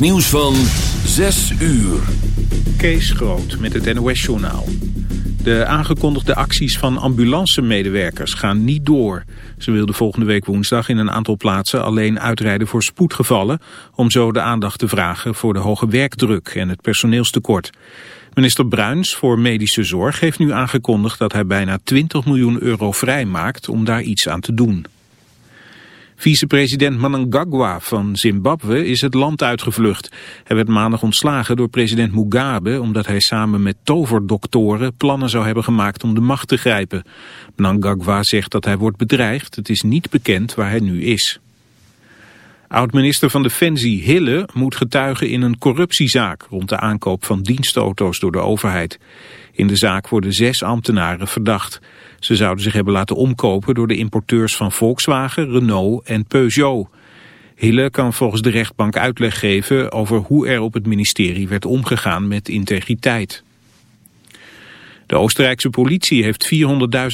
Nieuws van 6 uur. Kees Groot met het NOS-journaal. De aangekondigde acties van ambulancemedewerkers gaan niet door. Ze wilden volgende week woensdag in een aantal plaatsen alleen uitrijden voor spoedgevallen... om zo de aandacht te vragen voor de hoge werkdruk en het personeelstekort. Minister Bruins voor Medische Zorg heeft nu aangekondigd dat hij bijna 20 miljoen euro vrijmaakt om daar iets aan te doen. Vicepresident Mnangagwa van Zimbabwe is het land uitgevlucht. Hij werd maandag ontslagen door president Mugabe... omdat hij samen met toverdoktoren plannen zou hebben gemaakt om de macht te grijpen. Mnangagwa zegt dat hij wordt bedreigd. Het is niet bekend waar hij nu is. Oud-minister van Defensie Hille moet getuigen in een corruptiezaak... rond de aankoop van dienstauto's door de overheid. In de zaak worden zes ambtenaren verdacht. Ze zouden zich hebben laten omkopen door de importeurs van Volkswagen, Renault en Peugeot. Hille kan volgens de rechtbank uitleg geven over hoe er op het ministerie werd omgegaan met integriteit. De Oostenrijkse politie heeft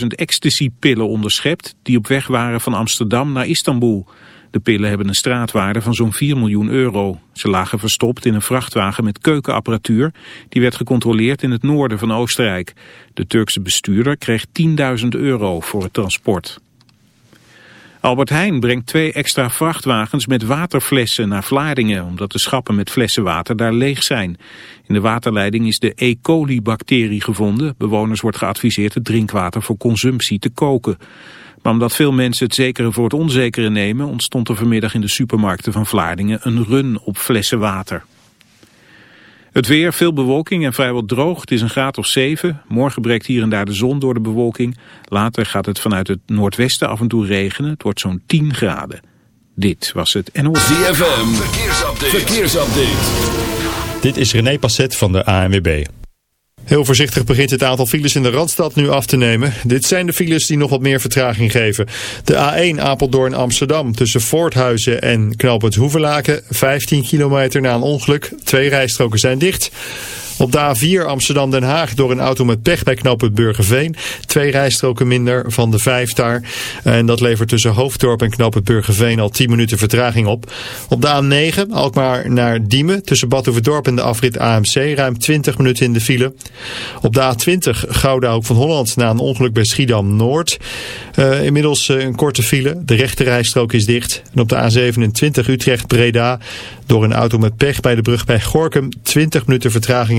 400.000 ecstasy-pillen onderschept die op weg waren van Amsterdam naar Istanbul. De pillen hebben een straatwaarde van zo'n 4 miljoen euro. Ze lagen verstopt in een vrachtwagen met keukenapparatuur. Die werd gecontroleerd in het noorden van Oostenrijk. De Turkse bestuurder kreeg 10.000 euro voor het transport. Albert Heijn brengt twee extra vrachtwagens met waterflessen naar Vlaardingen, omdat de schappen met flessen water daar leeg zijn. In de waterleiding is de E. coli-bacterie gevonden. Bewoners wordt geadviseerd het drinkwater voor consumptie te koken. Maar omdat veel mensen het zekere voor het onzekere nemen... ontstond er vanmiddag in de supermarkten van Vlaardingen een run op flessen water. Het weer, veel bewolking en vrijwel droog. Het is een graad of 7. Morgen breekt hier en daar de zon door de bewolking. Later gaat het vanuit het noordwesten af en toe regenen. Het wordt zo'n 10 graden. Dit was het NOS. ZFM, verkeersupdate. verkeersupdate. Dit is René Passet van de ANWB. Heel voorzichtig begint het aantal files in de Randstad nu af te nemen. Dit zijn de files die nog wat meer vertraging geven. De A1 Apeldoorn-Amsterdam tussen Voorthuizen en Knoopend Hoevelaken. 15 kilometer na een ongeluk. Twee rijstroken zijn dicht. Op de A4 Amsterdam-Den Haag door een auto met pech bij knooppunt Burgerveen. Twee rijstroken minder van de vijf daar. En dat levert tussen Hoofddorp en knooppunt Burgerveen al 10 minuten vertraging op. Op de A9 Alkmaar naar Diemen tussen Badhoevedorp en de afrit AMC ruim 20 minuten in de file. Op de A20 Gouda Hoek van Holland na een ongeluk bij Schiedam-Noord. Uh, inmiddels uh, een korte file. De rechte rijstrook is dicht. En op de A27 Utrecht-Breda door een auto met pech bij de brug bij Gorkum 20 minuten vertraging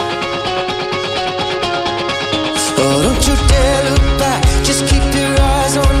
Oh, don't you dare look back. Just keep your eyes on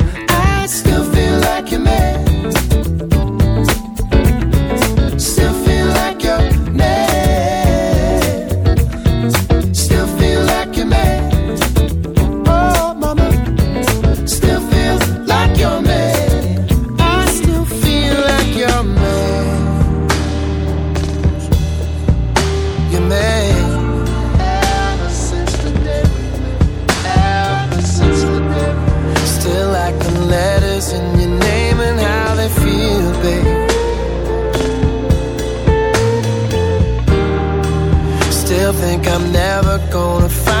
think I'm never gonna find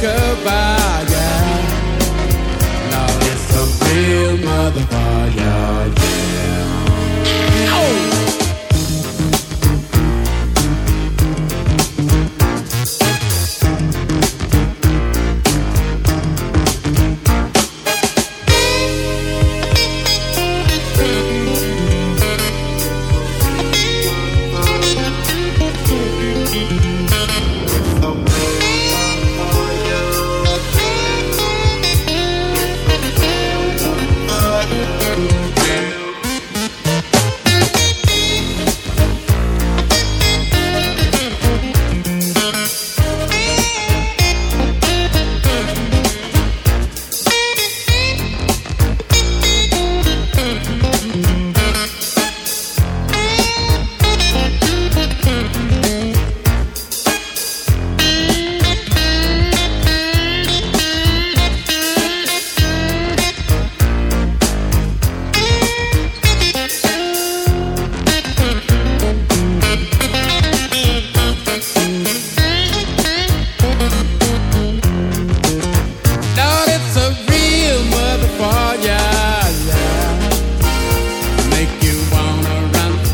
Discover, yeah. Lord, it's a real motherfucker,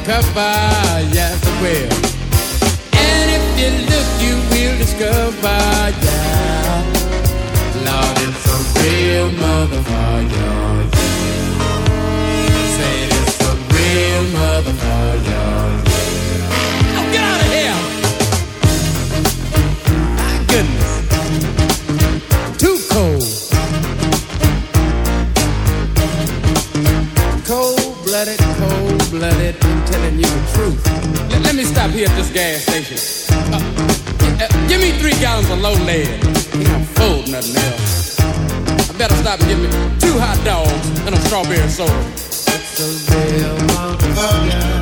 run for cover, yes it will. And if you look, you will discover, yeah. Lord, it's a real motherfucker, telling you the truth. Let, let me stop here at this gas station. Uh, uh, give me three gallons of low lead. I'm full, nothing else. I better stop and get me two hot dogs and a strawberry soda. It's a real motherfucker.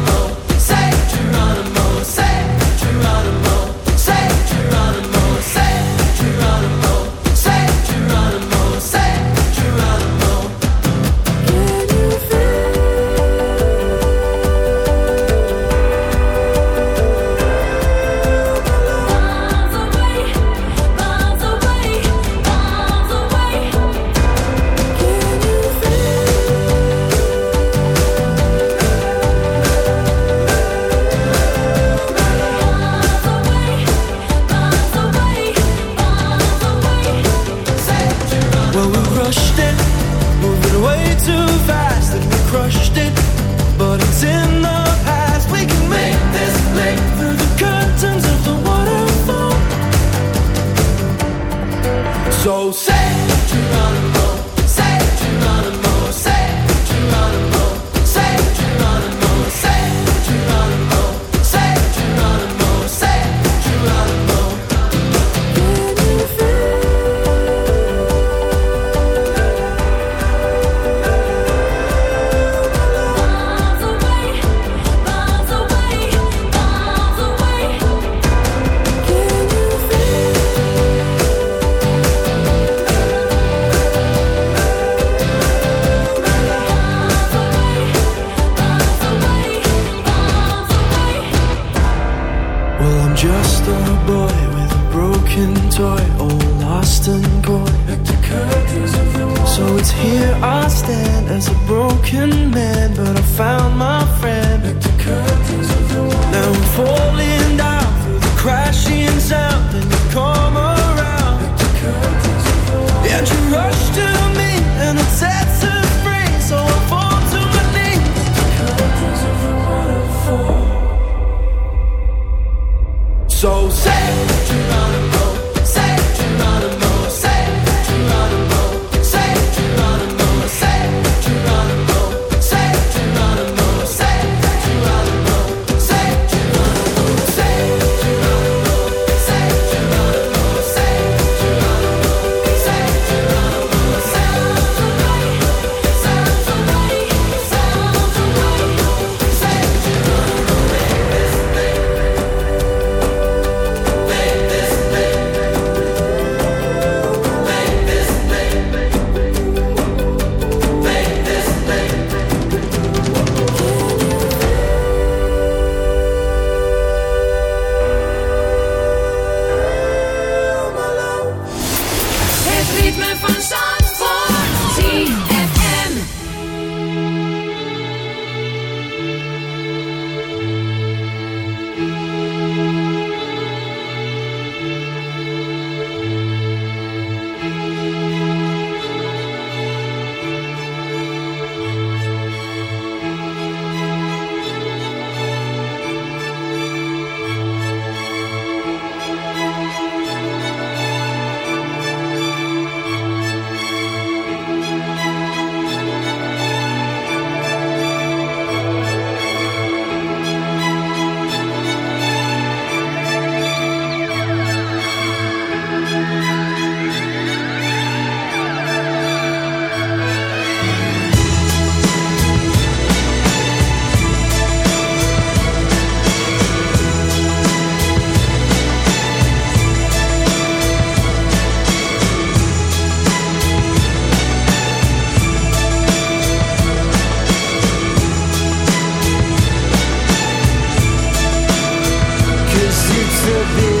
say You.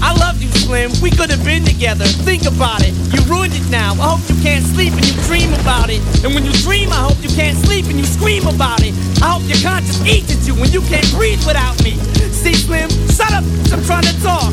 I love you, Slim. We could have been together. Think about it. You ruined it now. I hope you can't sleep and you dream about it. And when you dream, I hope you can't sleep and you scream about it. I hope your conscience eats at you when you can't breathe without me. See, Slim, shut up. I'm trying to talk.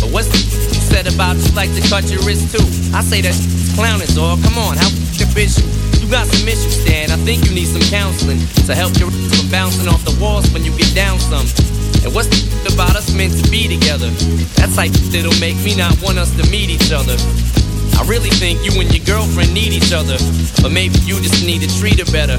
But what's said about you like to cut your wrist too? I say that clowning, dog. Come on, how f***ing bitch you? You got some issues, Stan. I think you need some counseling to help your from bouncing off the walls when you get down some. And what's the about us meant to be together? That's like that'll make me not want us to meet each other. I really think you and your girlfriend need each other, but maybe you just need to treat her better.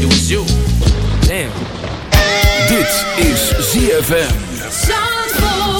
it was you. Damn. Dit is ZFM. Zandvoort.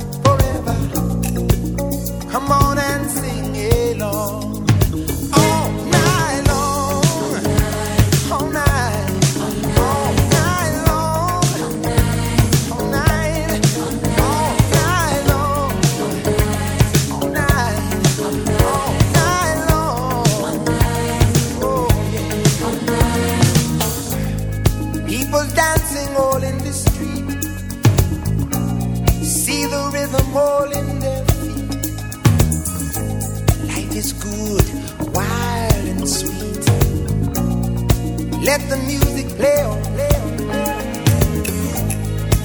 play on.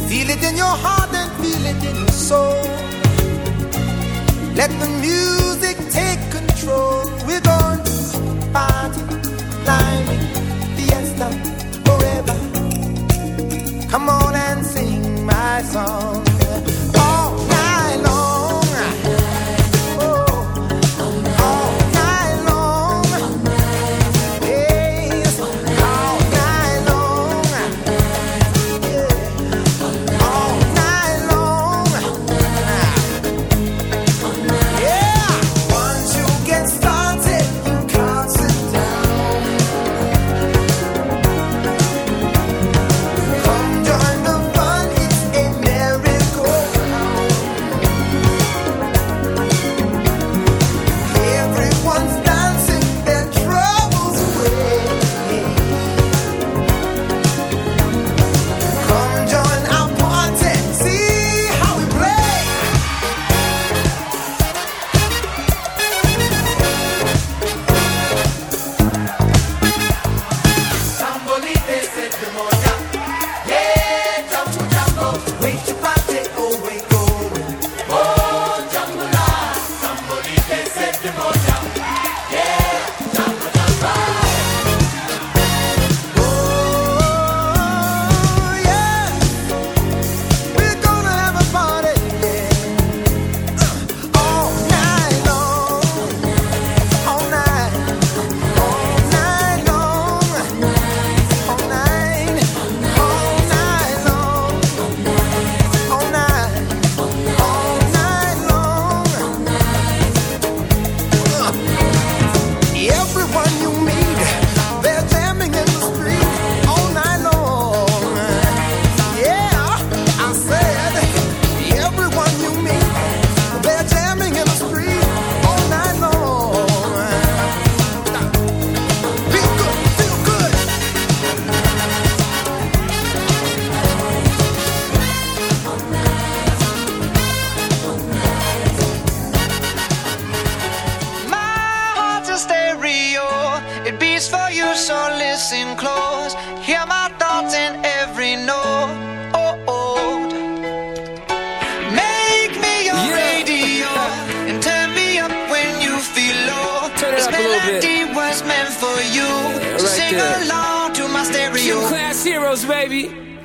Feel it in your heart and feel it in your soul. Let the music take control. We're going to party, climbing, fiesta, forever. Come on and sing my song. Sing along to my stereo. Gym class heroes, baby.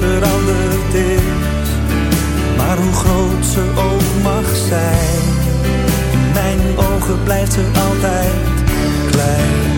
veranderd is. Maar hoe groot ze ook mag zijn, in mijn ogen blijft ze altijd klein.